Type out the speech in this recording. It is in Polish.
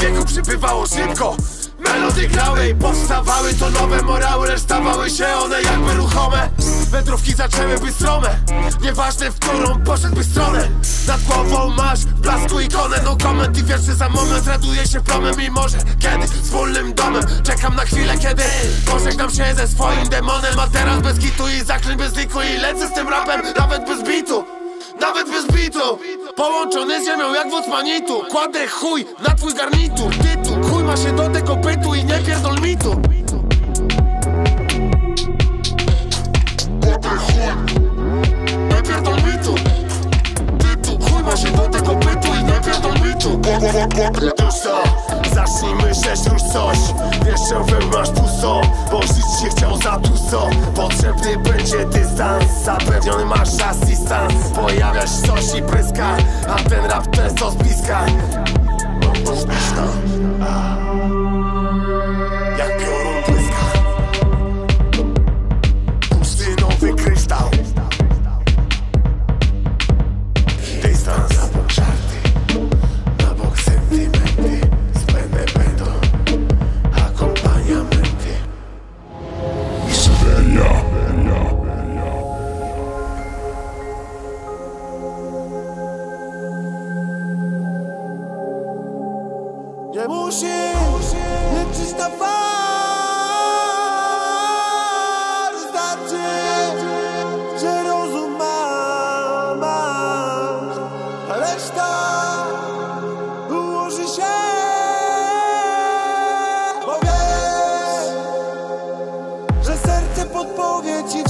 wieku przybywało szybko. Melody grały i powstawały to nowe morały Lecz stawały się one jakby ruchome. Wędrówki zaczęły być strome Nieważne w którą poszedłby stronę. Nad głową masz w blasku ikonę No koment i wierszy za moment raduje się promem. I może kiedy wspólnym domem Czekam na chwilę kiedy pożegnam się ze swoim demonem. A teraz bez kitu i zaklęć bez liku I lecę z tym rapem nawet bez bitu nawet bez bitu Połączony z ziemią jak wóz manitu Kładę chuj na twój garnitur. Tytuł Chuj ma się do tego bytu co? Zacznij myśleć już coś. Wiesz, że masz pusto Bo żyć się chciał za tłusto Potrzebny będzie dystans Zapewniony masz asystans Pojawia się coś i pryska A ten rap często z bliska z bliska Nie musi, nieczysta fal Wystarczy, znaczy, że rozum mam, reszta ułoży się. Bo wiesz, że serce podpowie ci